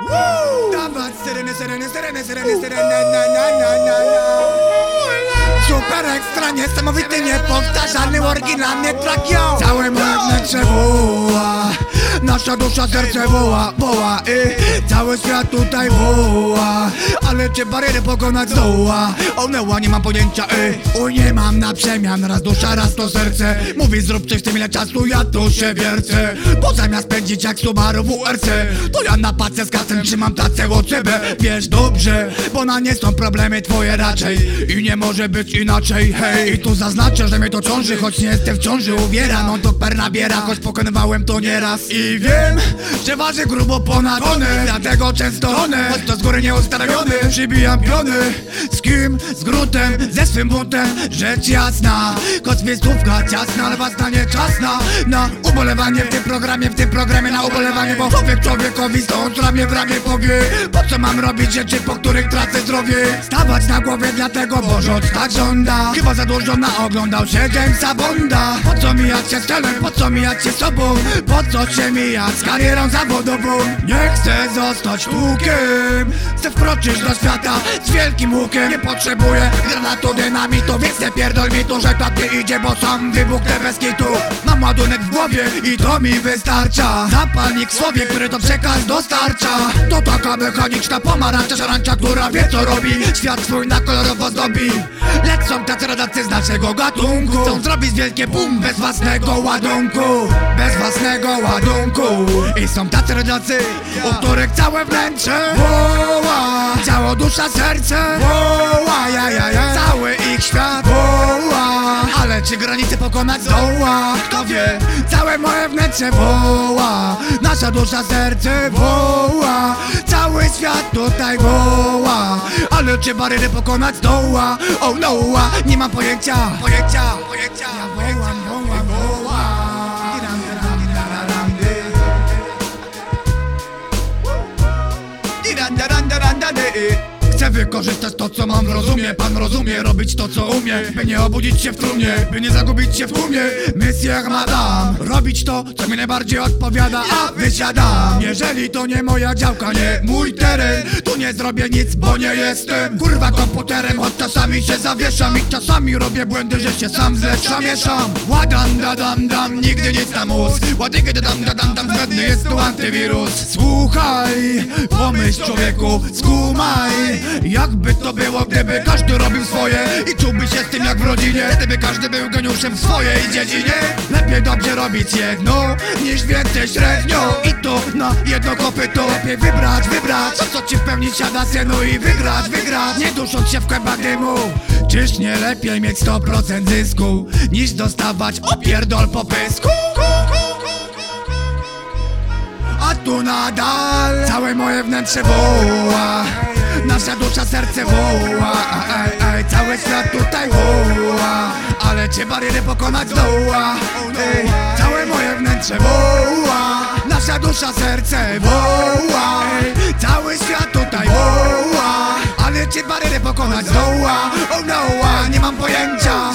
Woo! Super ekstra, niesamowity, niepowtarzalny, oryginalny track, yo! Całe moje wnętrze woła Nasza dusza, serce woła, woła i Cały świat tutaj woła. Ale czy bariery pokonać zdoła? Oneła, nie mam pojęcia, ej Uj, nie mam na przemian, raz dusza, raz to serce. Mówi zrób coś w tym ile czasu, ja tu się wiercę. Bo zamiast pędzić jak Subaru WRC To ja na pace z kasem trzymam tacę OCB Wiesz dobrze, bo na nie są problemy twoje raczej. I nie może być inaczej, hej. I tu zaznaczę, że mnie to ciąży, choć nie jestem w ciąży Uwiera, no to per nabiera, choć pokonywałem to nieraz. I wiem, że waży grubo ponad tony Dlatego często tonę, choć to z góry nieustawiony Przybijam piony, z kim? Z grutem, ze swym buntem Rzecz jasna, kotwistówka ciasna Ale was na nie czas na, ubolewanie w tym programie W tym programie na ubolewanie Bo człowiek człowiekowi stąd ramię w ramię powie. Po co mam robić rzeczy, po których tracę zdrowie? Stawać na głowie dlatego, bo rząd tak żąda Chyba za dużo naoglądał się Jamesa Bonda. Po co mijać się z celem, po co mijać się sobą? Po co się mijać z karierą zawodową? Nie chcę zostać tłukiem. Chcę wkroczyć do świata z wielkim łukiem. Nie potrzebuję granatu dynamitu Więc nie pierdol mi tu, że tak idzie Bo sam wybuchnę bez kitu Mam ładunek w głowie i to mi wystarcza. Zapalnik w słowie, który to przekaz dostarcza. To taka mechaniczna pomarańcza szarańcza Która wie co robi. Świat swój na kolorowo zdobi. Lecą tacy rodacy z naszego gatunku. Chcą zrobić wielkie bum bez własnego ładunku. Bez własnego ładunku. I są tacy rodacy, u których całe wnętrze woła. Ciało, dusza, serce woła. Ja, ja, ja. Czy granice pokonać zdoła? Kto wie? Całe moje wnętrze woła. Nasza dusza, serce woła. Cały świat tutaj woła. Ale czy bariery pokonać zdoła? Oh no, nie mam pojęcia. Pojęcia, pojęcia, ja wołam, wołam, wołam Wykorzystać to co mam, rozumie. Pan rozumie, robić to co umie By nie obudzić się w trumnie, by nie zagubić się w tłumie. Misja jak madam Robić to, co mi najbardziej odpowiada A wysiadam. Jeżeli to nie moja działka, nie mój teren Tu nie zrobię nic, bo nie jestem Kurwa komputerem, choć czasami się zawieszam I czasami robię błędy, że się sam zlepszam, mieszam Ładam, da dam, nigdy nic na mózg Ładykę da dam, da dam, dam, zbędny jest tu antywirus. Słuchaj, pomyśl człowieku, skumaj Jakby to było, gdyby każdy robił swoje I czułby się z tym jak w rodzinie Gdyby każdy był geniuszem w swojej dziedzinie. Lepiej dobrze robić jedno, niż więcej średnio. I to na jedno kopyto Lepiej wybrać, wybrać. To co ci w pełni siada synu i wygrać, wygrać. Nie dusząc się w kłębach dymu Czyż nie lepiej mieć 100% zysku Niż dostawać opierdol po pysku? A tu nadal całe moje wnętrze woła Nasza dusza, serce woła. Ej, ej, Cały świat tutaj woła. Ale czy bariery pokonać zdoła ej, Całe moje wnętrze woła. Nasza dusza, serce woła. Ej, Cały świat tutaj woła. Ale czy bariery pokonać zdoła Oh no, nie mam pojęcia